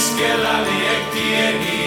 keskellä liekkien ikuinen,